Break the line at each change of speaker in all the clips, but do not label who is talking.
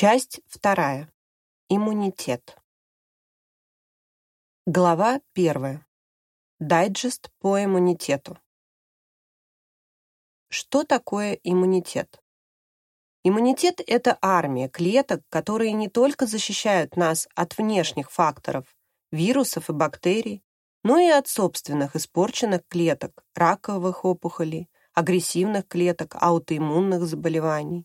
Часть вторая. Иммунитет. Глава первая. Дайджест по иммунитету. Что такое иммунитет? Иммунитет – это армия клеток, которые не только защищают нас от внешних факторов, вирусов и бактерий, но и от собственных испорченных клеток, раковых опухолей, агрессивных клеток, аутоиммунных заболеваний.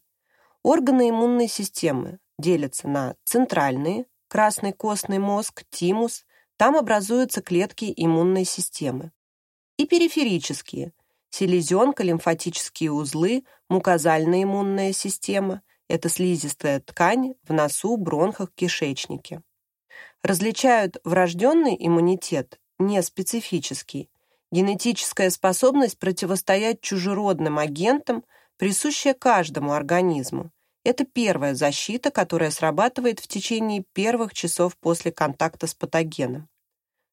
Органы иммунной системы делятся на центральные, красный костный мозг, тимус, там образуются клетки иммунной системы, и периферические, селезенка, лимфатические узлы, мукозальная иммунная система, это слизистая ткань в носу, бронхах, кишечнике. Различают врожденный иммунитет, неспецифический, генетическая способность противостоять чужеродным агентам, присущая каждому организму. Это первая защита, которая срабатывает в течение первых часов после контакта с патогеном.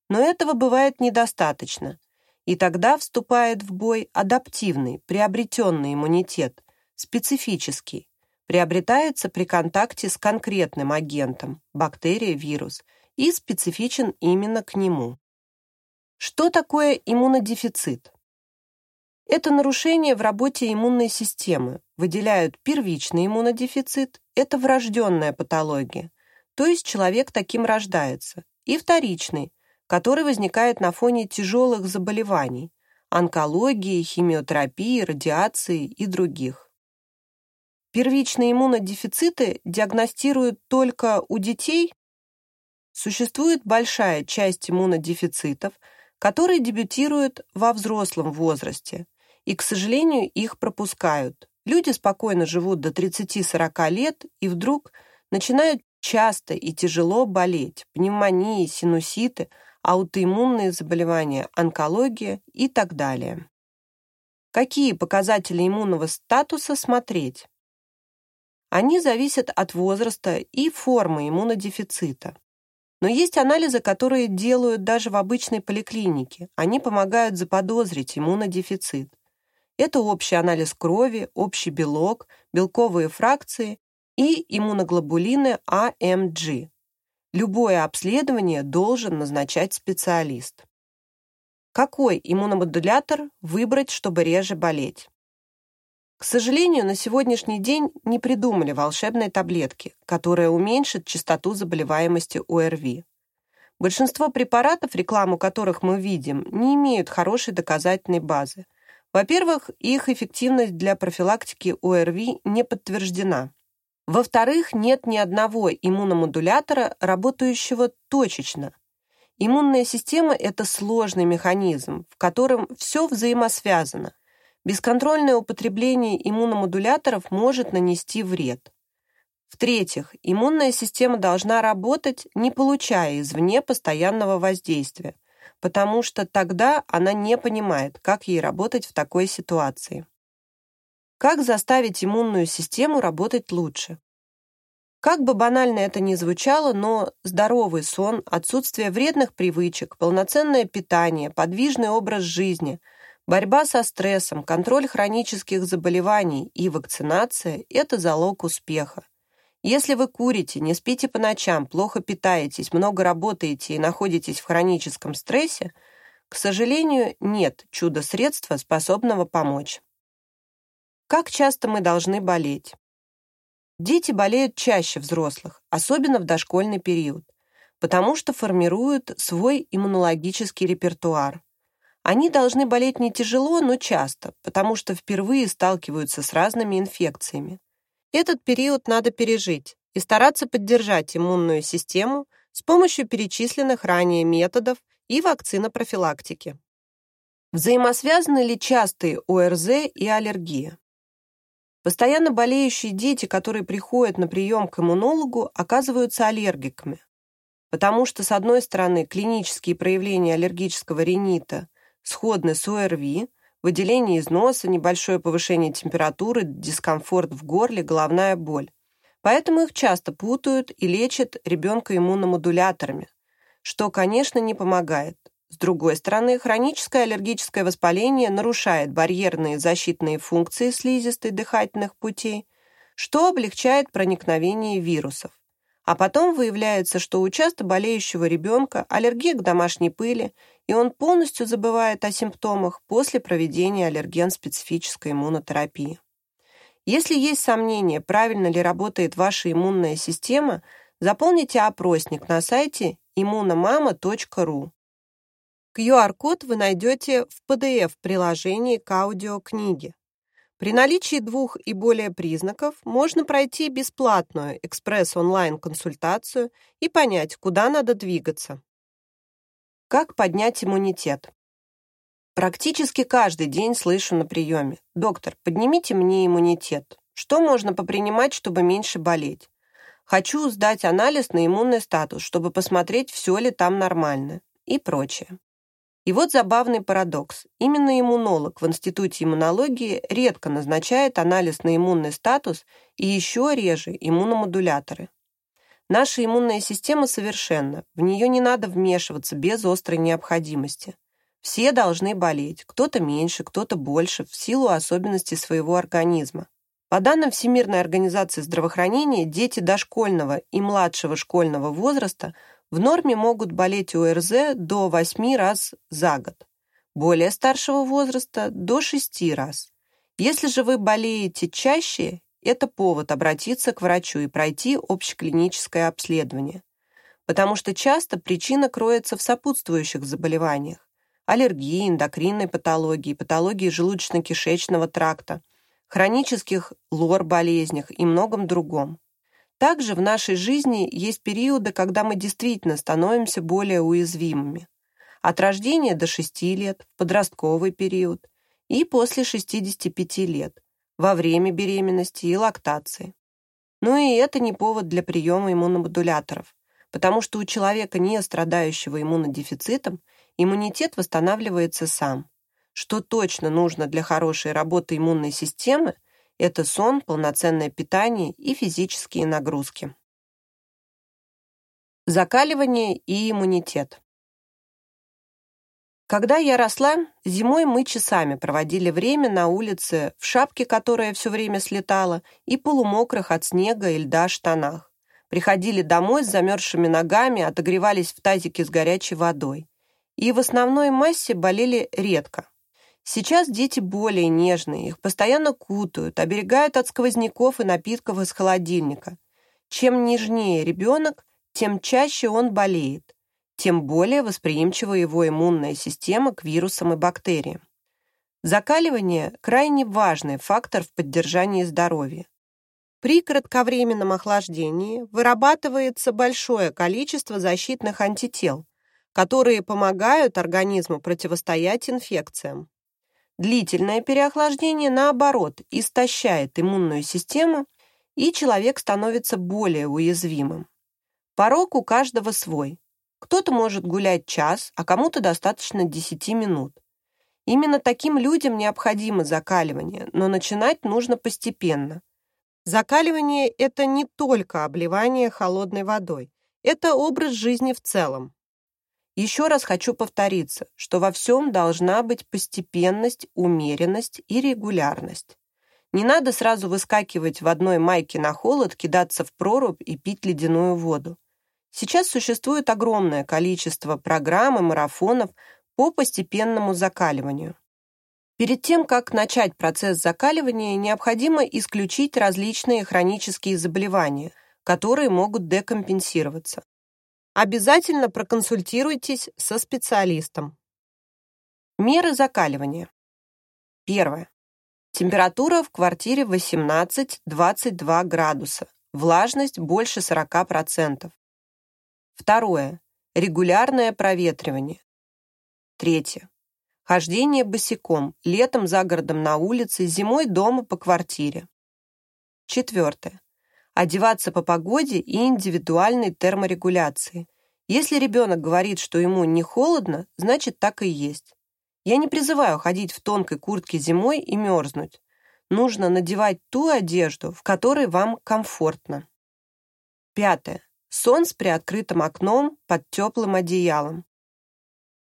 Но этого бывает недостаточно, и тогда вступает в бой адаптивный, приобретенный иммунитет, специфический, приобретается при контакте с конкретным агентом, бактерия, вирус, и специфичен именно к нему. Что такое иммунодефицит? Это нарушение в работе иммунной системы. Выделяют первичный иммунодефицит, это врожденная патология, то есть человек таким рождается, и вторичный, который возникает на фоне тяжелых заболеваний, онкологии, химиотерапии, радиации и других. Первичные иммунодефициты диагностируют только у детей. Существует большая часть иммунодефицитов, которые дебютируют во взрослом возрасте – и, к сожалению, их пропускают. Люди спокойно живут до 30-40 лет и вдруг начинают часто и тяжело болеть. Пневмонии, синуситы, аутоиммунные заболевания, онкология и так далее. Какие показатели иммунного статуса смотреть? Они зависят от возраста и формы иммунодефицита. Но есть анализы, которые делают даже в обычной поликлинике. Они помогают заподозрить иммунодефицит. Это общий анализ крови, общий белок, белковые фракции и иммуноглобулины АМГ. Любое обследование должен назначать специалист. Какой иммуномодулятор выбрать, чтобы реже болеть? К сожалению, на сегодняшний день не придумали волшебной таблетки, которая уменьшит частоту заболеваемости ОРВИ. Большинство препаратов, рекламу которых мы видим, не имеют хорошей доказательной базы – во-первых, их эффективность для профилактики ОРВИ не подтверждена. Во-вторых, нет ни одного иммуномодулятора, работающего точечно. Иммунная система – это сложный механизм, в котором все взаимосвязано. Бесконтрольное употребление иммуномодуляторов может нанести вред. В-третьих, иммунная система должна работать, не получая извне постоянного воздействия – потому что тогда она не понимает, как ей работать в такой ситуации. Как заставить иммунную систему работать лучше? Как бы банально это ни звучало, но здоровый сон, отсутствие вредных привычек, полноценное питание, подвижный образ жизни, борьба со стрессом, контроль хронических заболеваний и вакцинация – это залог успеха. Если вы курите, не спите по ночам, плохо питаетесь, много работаете и находитесь в хроническом стрессе, к сожалению, нет чудо-средства, способного помочь. Как часто мы должны болеть? Дети болеют чаще взрослых, особенно в дошкольный период, потому что формируют свой иммунологический репертуар. Они должны болеть не тяжело, но часто, потому что впервые сталкиваются с разными инфекциями. Этот период надо пережить и стараться поддержать иммунную систему с помощью перечисленных ранее методов и вакцинопрофилактики. Взаимосвязаны ли частые ОРЗ и аллергия? Постоянно болеющие дети, которые приходят на прием к иммунологу, оказываются аллергиками, потому что, с одной стороны, клинические проявления аллергического ринита сходны с ОРВИ, выделение из носа, небольшое повышение температуры, дискомфорт в горле, головная боль. Поэтому их часто путают и лечат ребенка иммуномодуляторами, что, конечно, не помогает. С другой стороны, хроническое аллергическое воспаление нарушает барьерные защитные функции слизистой дыхательных путей, что облегчает проникновение вирусов. А потом выявляется, что у часто болеющего ребенка аллергия к домашней пыли, и он полностью забывает о симптомах после проведения аллерген-специфической иммунотерапии. Если есть сомнения, правильно ли работает ваша иммунная система, заполните опросник на сайте immunomama.ru. QR-код вы найдете в PDF-приложении к аудиокниге. При наличии двух и более признаков можно пройти бесплатную экспресс-онлайн-консультацию и понять, куда надо двигаться. Как поднять иммунитет? Практически каждый день слышу на приеме. «Доктор, поднимите мне иммунитет. Что можно попринимать, чтобы меньше болеть? Хочу сдать анализ на иммунный статус, чтобы посмотреть, все ли там нормально» и прочее. И вот забавный парадокс. Именно иммунолог в Институте иммунологии редко назначает анализ на иммунный статус и еще реже иммуномодуляторы. Наша иммунная система совершенна, в нее не надо вмешиваться без острой необходимости. Все должны болеть, кто-то меньше, кто-то больше, в силу особенностей своего организма. По данным Всемирной организации здравоохранения, дети дошкольного и младшего школьного возраста в норме могут болеть ОРЗ до 8 раз за год, более старшего возраста – до 6 раз. Если же вы болеете чаще, это повод обратиться к врачу и пройти общеклиническое обследование, потому что часто причина кроется в сопутствующих заболеваниях – аллергии, эндокринной патологии, патологии желудочно-кишечного тракта, хронических лор-болезнях и многом другом. Также в нашей жизни есть периоды, когда мы действительно становимся более уязвимыми. От рождения до 6 лет, подростковый период, и после 65 лет, во время беременности и лактации. Ну и это не повод для приема иммуномодуляторов, потому что у человека, не страдающего иммунодефицитом, иммунитет восстанавливается сам. Что точно нужно для хорошей работы иммунной системы – это сон, полноценное питание и физические нагрузки. Закаливание и иммунитет. Когда я росла, зимой мы часами проводили время на улице в шапке, которая все время слетала, и полумокрых от снега и льда штанах. Приходили домой с замерзшими ногами, отогревались в тазике с горячей водой. И в основной массе болели редко. Сейчас дети более нежные, их постоянно кутают, оберегают от сквозняков и напитков из холодильника. Чем нежнее ребенок, тем чаще он болеет, тем более восприимчива его иммунная система к вирусам и бактериям. Закаливание – крайне важный фактор в поддержании здоровья. При кратковременном охлаждении вырабатывается большое количество защитных антител, которые помогают организму противостоять инфекциям. Длительное переохлаждение, наоборот, истощает иммунную систему, и человек становится более уязвимым. Порог у каждого свой. Кто-то может гулять час, а кому-то достаточно 10 минут. Именно таким людям необходимо закаливание, но начинать нужно постепенно. Закаливание – это не только обливание холодной водой, это образ жизни в целом. Еще раз хочу повториться, что во всем должна быть постепенность, умеренность и регулярность. Не надо сразу выскакивать в одной майке на холод, кидаться в прорубь и пить ледяную воду. Сейчас существует огромное количество программ и марафонов по постепенному закаливанию. Перед тем, как начать процесс закаливания, необходимо исключить различные хронические заболевания, которые могут декомпенсироваться. Обязательно проконсультируйтесь со специалистом. Меры закаливания. Первое. Температура в квартире 18-22 градуса. Влажность больше 40%. Второе. Регулярное проветривание. Третье. Хождение босиком, летом за городом на улице, зимой дома по квартире. Четвертое одеваться по погоде и индивидуальной терморегуляции. Если ребенок говорит, что ему не холодно, значит так и есть. Я не призываю ходить в тонкой куртке зимой и мерзнуть. Нужно надевать ту одежду, в которой вам комфортно. Пятое. Сон с приоткрытым окном под теплым одеялом.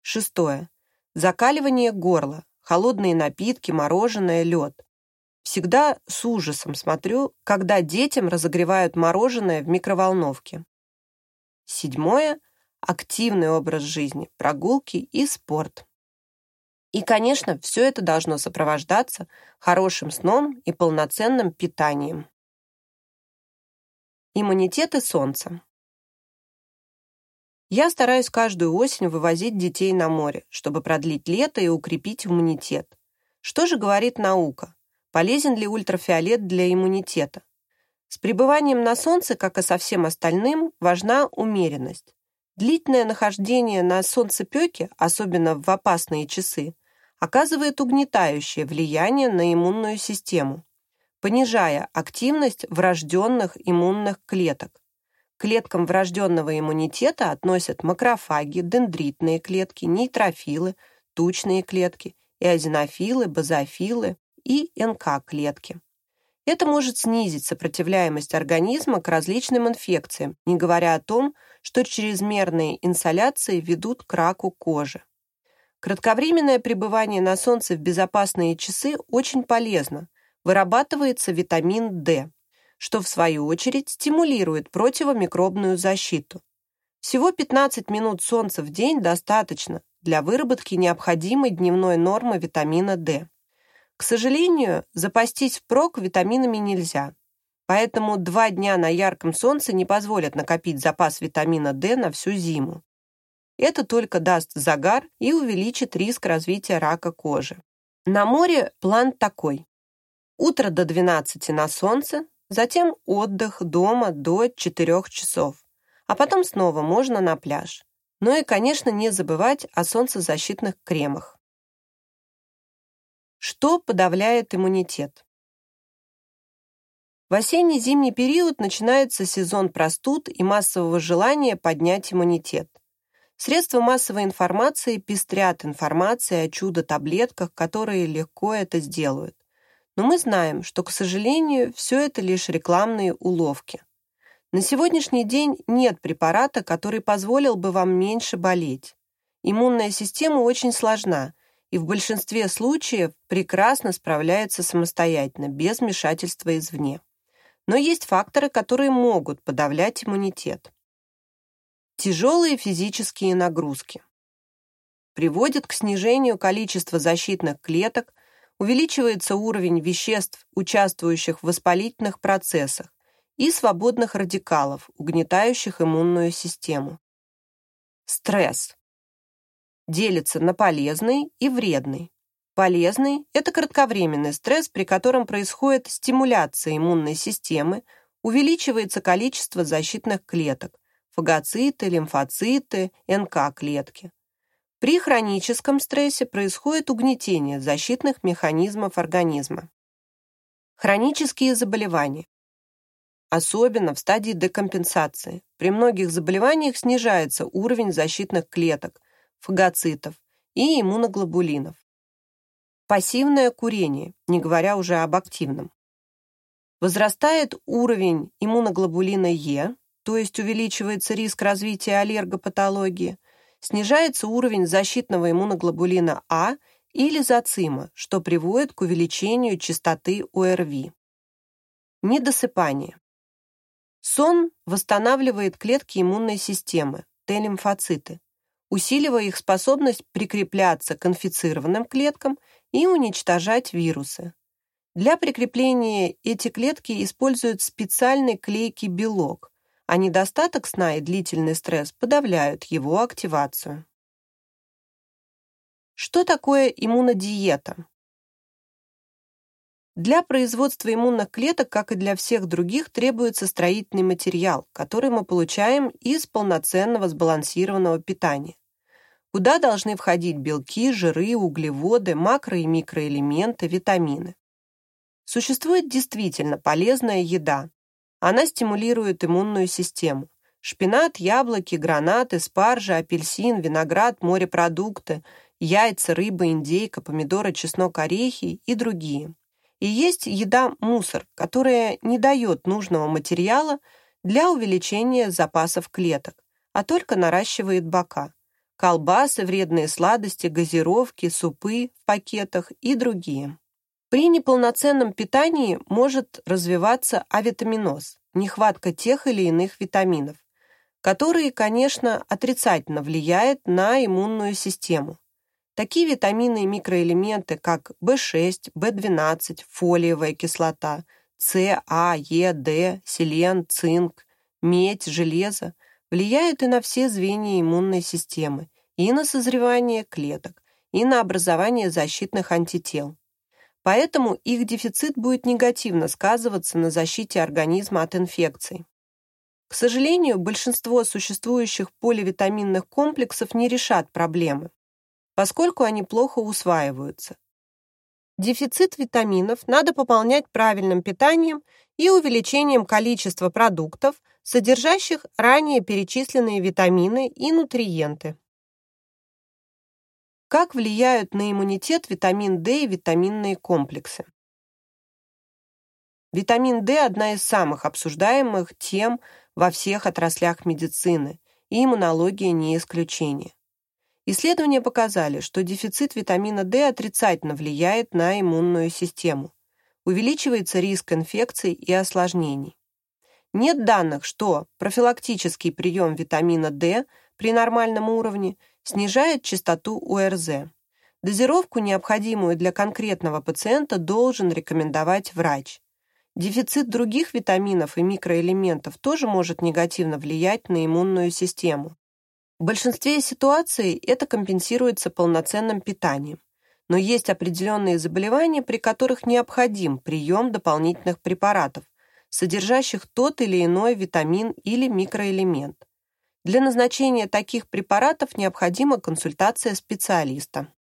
Шестое. Закаливание горла, холодные напитки, мороженое, лед. Всегда с ужасом смотрю, когда детям разогревают мороженое в микроволновке. Седьмое – активный образ жизни, прогулки и спорт. И, конечно, все это должно сопровождаться хорошим сном и полноценным питанием. Иммунитет и солнце. Я стараюсь каждую осень вывозить детей на море, чтобы продлить лето и укрепить иммунитет. Что же говорит наука? Полезен ли ультрафиолет для иммунитета? С пребыванием на солнце, как и со всем остальным, важна умеренность. Длительное нахождение на солнцепеке, особенно в опасные часы, оказывает угнетающее влияние на иммунную систему, понижая активность врожденных иммунных клеток. К клеткам врожденного иммунитета относят макрофаги, дендритные клетки, нейтрофилы, тучные клетки, эозинофилы, базофилы и НК-клетки. Это может снизить сопротивляемость организма к различным инфекциям, не говоря о том, что чрезмерные инсоляции ведут к раку кожи. Кратковременное пребывание на солнце в безопасные часы очень полезно. Вырабатывается витамин D, что в свою очередь стимулирует противомикробную защиту. Всего 15 минут солнца в день достаточно для выработки необходимой дневной нормы витамина D. К сожалению, запастись впрок витаминами нельзя. Поэтому два дня на ярком солнце не позволят накопить запас витамина D на всю зиму. Это только даст загар и увеличит риск развития рака кожи. На море план такой. Утро до 12 на солнце, затем отдых дома до 4 часов, а потом снова можно на пляж. Ну и, конечно, не забывать о солнцезащитных кремах. Что подавляет иммунитет? В осенне-зимний период начинается сезон простуд и массового желания поднять иммунитет. Средства массовой информации пестрят информацией о чудо-таблетках, которые легко это сделают. Но мы знаем, что, к сожалению, все это лишь рекламные уловки. На сегодняшний день нет препарата, который позволил бы вам меньше болеть. Иммунная система очень сложна, и в большинстве случаев прекрасно справляется самостоятельно, без вмешательства извне. Но есть факторы, которые могут подавлять иммунитет. Тяжелые физические нагрузки приводят к снижению количества защитных клеток, увеличивается уровень веществ, участвующих в воспалительных процессах, и свободных радикалов, угнетающих иммунную систему. Стресс делится на полезный и вредный. Полезный – это кратковременный стресс, при котором происходит стимуляция иммунной системы, увеличивается количество защитных клеток – фагоциты, лимфоциты, НК-клетки. При хроническом стрессе происходит угнетение защитных механизмов организма. Хронические заболевания. Особенно в стадии декомпенсации. При многих заболеваниях снижается уровень защитных клеток – фагоцитов и иммуноглобулинов. Пассивное курение, не говоря уже об активном. Возрастает уровень иммуноглобулина Е, то есть увеличивается риск развития аллергопатологии, снижается уровень защитного иммуноглобулина А или зацима, что приводит к увеличению частоты ОРВИ. Недосыпание. Сон восстанавливает клетки иммунной системы, Т-лимфоциты, усиливая их способность прикрепляться к инфицированным клеткам и уничтожать вирусы. Для прикрепления эти клетки используют специальный клейкий белок, а недостаток сна и длительный стресс подавляют его активацию. Что такое иммунодиета? Для производства иммунных клеток, как и для всех других, требуется строительный материал, который мы получаем из полноценного сбалансированного питания куда должны входить белки, жиры, углеводы, макро- и микроэлементы, витамины. Существует действительно полезная еда. Она стимулирует иммунную систему. Шпинат, яблоки, гранаты, спаржа, апельсин, виноград, морепродукты, яйца, рыба, индейка, помидоры, чеснок, орехи и другие. И есть еда-мусор, которая не дает нужного материала для увеличения запасов клеток, а только наращивает бока колбасы, вредные сладости, газировки, супы в пакетах и другие. При неполноценном питании может развиваться авитаминоз, нехватка тех или иных витаминов, которые, конечно, отрицательно влияют на иммунную систему. Такие витамины и микроэлементы, как В6, В12, фолиевая кислота, С, А, Е, Д, селен, цинк, медь, железо, влияют и на все звенья иммунной системы, и на созревание клеток, и на образование защитных антител. Поэтому их дефицит будет негативно сказываться на защите организма от инфекций. К сожалению, большинство существующих поливитаминных комплексов не решат проблемы, поскольку они плохо усваиваются. Дефицит витаминов надо пополнять правильным питанием и увеличением количества продуктов, содержащих ранее перечисленные витамины и нутриенты. Как влияют на иммунитет витамин D и витаминные комплексы? Витамин D – одна из самых обсуждаемых тем во всех отраслях медицины, и иммунология не исключение. Исследования показали, что дефицит витамина D отрицательно влияет на иммунную систему. Увеличивается риск инфекций и осложнений. Нет данных, что профилактический прием витамина D при нормальном уровне снижает частоту УРЗ. Дозировку, необходимую для конкретного пациента, должен рекомендовать врач. Дефицит других витаминов и микроэлементов тоже может негативно влиять на иммунную систему. В большинстве ситуаций это компенсируется полноценным питанием. Но есть определенные заболевания, при которых необходим прием дополнительных препаратов, содержащих тот или иной витамин или микроэлемент. Для назначения таких препаратов необходима консультация специалиста.